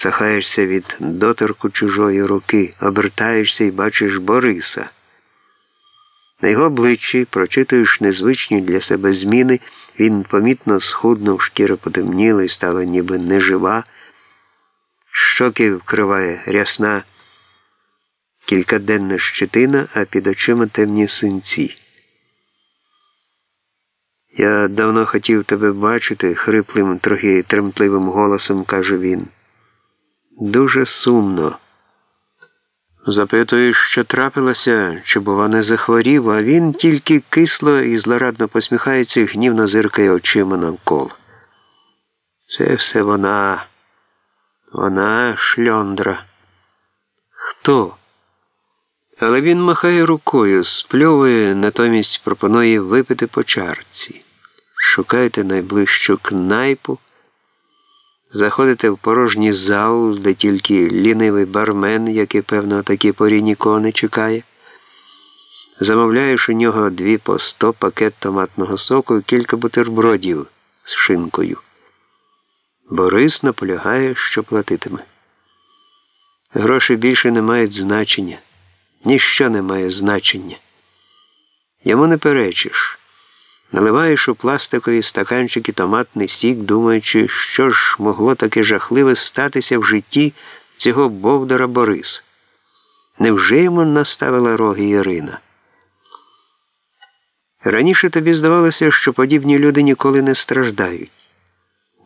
Сахаєшся від доторку чужої руки, обертаєшся і бачиш Бориса. На його обличчі прочитуєш незвичні для себе зміни, він помітно схуднув, шкіра потемніла і стала ніби нежива, щоки вкриває рясна кількаденна щетина, а під очима темні синці. Я давно хотів тебе бачити, хриплим, трохи тремтливим голосом каже він. Дуже сумно. Запитуєш, що трапилося, чи, бува, не захворів, а він тільки кисло і злорадно посміхається гнівно зиркає очима навколо. Це все вона, вона шльондра. Хто? Але він махає рукою, спльовує, натомість пропонує випити по чарці. Шукайте найближчу кнайпу. Заходите в порожній зал, де тільки лінивий бармен, який, певно, такі порі нікого не чекає. Замовляєш у нього дві по сто пакет томатного соку і кілька бутербродів з шинкою. Борис наполягає, що платитиме. Гроші більше не мають значення, ніщо не має значення. Йому не перечиш. Наливаєш у пластикові стаканчики томатний сік, думаючи, що ж могло таке жахливе статися в житті цього Бовдора Бориса. Невже йому наставила роги Ірина? Раніше тобі здавалося, що подібні люди ніколи не страждають,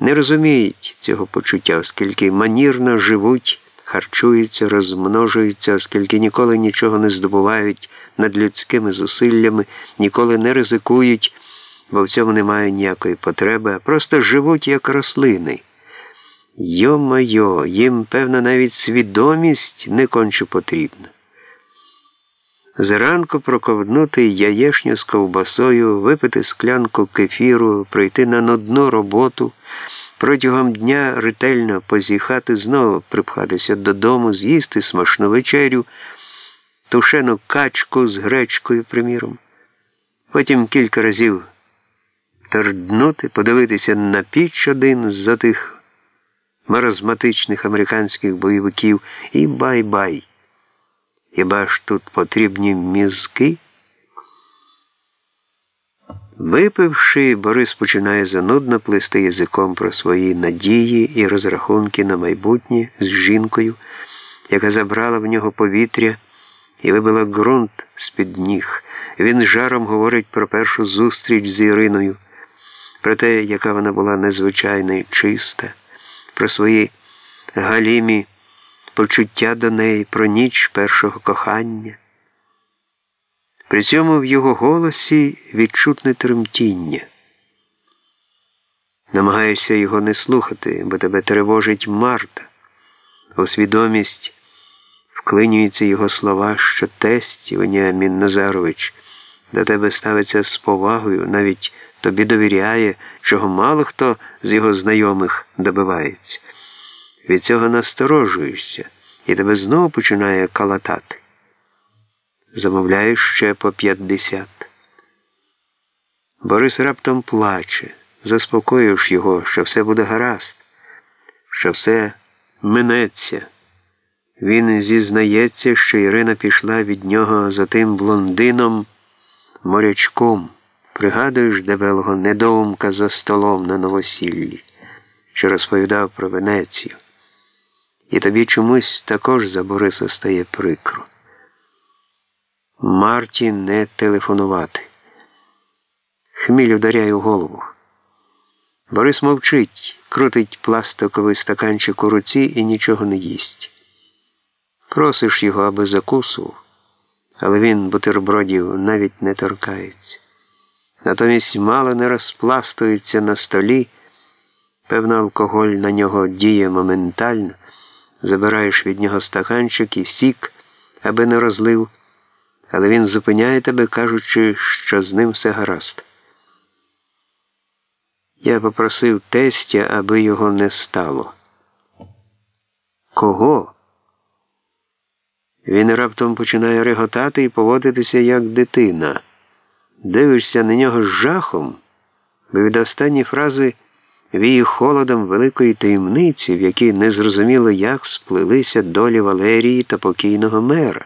не розуміють цього почуття, оскільки манірно живуть, харчуються, розмножуються, оскільки ніколи нічого не здобувають над людськими зусиллями, ніколи не ризикують бо в цьому немає ніякої потреби, а просто живуть як рослини. Йо-майо, їм, певно, навіть свідомість не конче потрібна. Зранку проковднути яєшню з ковбасою, випити склянку кефіру, пройти на нудну роботу, протягом дня ретельно позіхати, знову припхатися додому, з'їсти смачну вечерю, тушену качку з гречкою, приміром. Потім кілька разів перднути, подивитися на ніч один з тих маразматичних американських бойовиків і бай-бай. Хіба ж тут потрібні мізки? Випивши, Борис починає занудно плести язиком про свої надії і розрахунки на майбутнє з жінкою, яка забрала в нього повітря і вибила ґрунт з-під ніг. Він жаром говорить про першу зустріч з Іриною про те, яка вона була незвичайна і чиста, про свої галімі почуття до неї, про ніч першого кохання. При цьому в його голосі відчутне тремтіння. Намагаюся його не слухати, бо тебе тривожить Марта. У свідомість вклинюються його слова, що тесть Веніамін Назарович до тебе ставиться з повагою, навіть тобі довіряє, чого мало хто з його знайомих добивається. Від цього насторожуєшся і тебе знову починає калатати. Замовляєш ще по п'ятдесят. Борис раптом плаче, заспокоїш його, що все буде гаразд, що все минеться. Він зізнається, що Ірина пішла від нього за тим блондином морячком. Пригадуєш дебелого недоумка за столом на новосіллі, що розповідав про Венецію. І тобі чомусь також за Бориса стає прикро. Марті не телефонувати. Хміль ударяє у голову. Борис мовчить, крутить пластиковий стаканчик у руці і нічого не їсть. Просиш його, аби закусував, але він бутербродів навіть не торкається натомість мало не розпластується на столі, певно, алкоголь на нього діє моментально, забираєш від нього стаканчик і сік, аби не розлив, але він зупиняє тебе, кажучи, що з ним все гаразд. Я попросив тестя, аби його не стало. Кого? Він раптом починає реготати і поводитися як дитина. Дивишся на нього з жахом, бо від останньої фрази віє холодом великої таємниці, в якій незрозуміло як сплелися долі Валерії та покійного мера.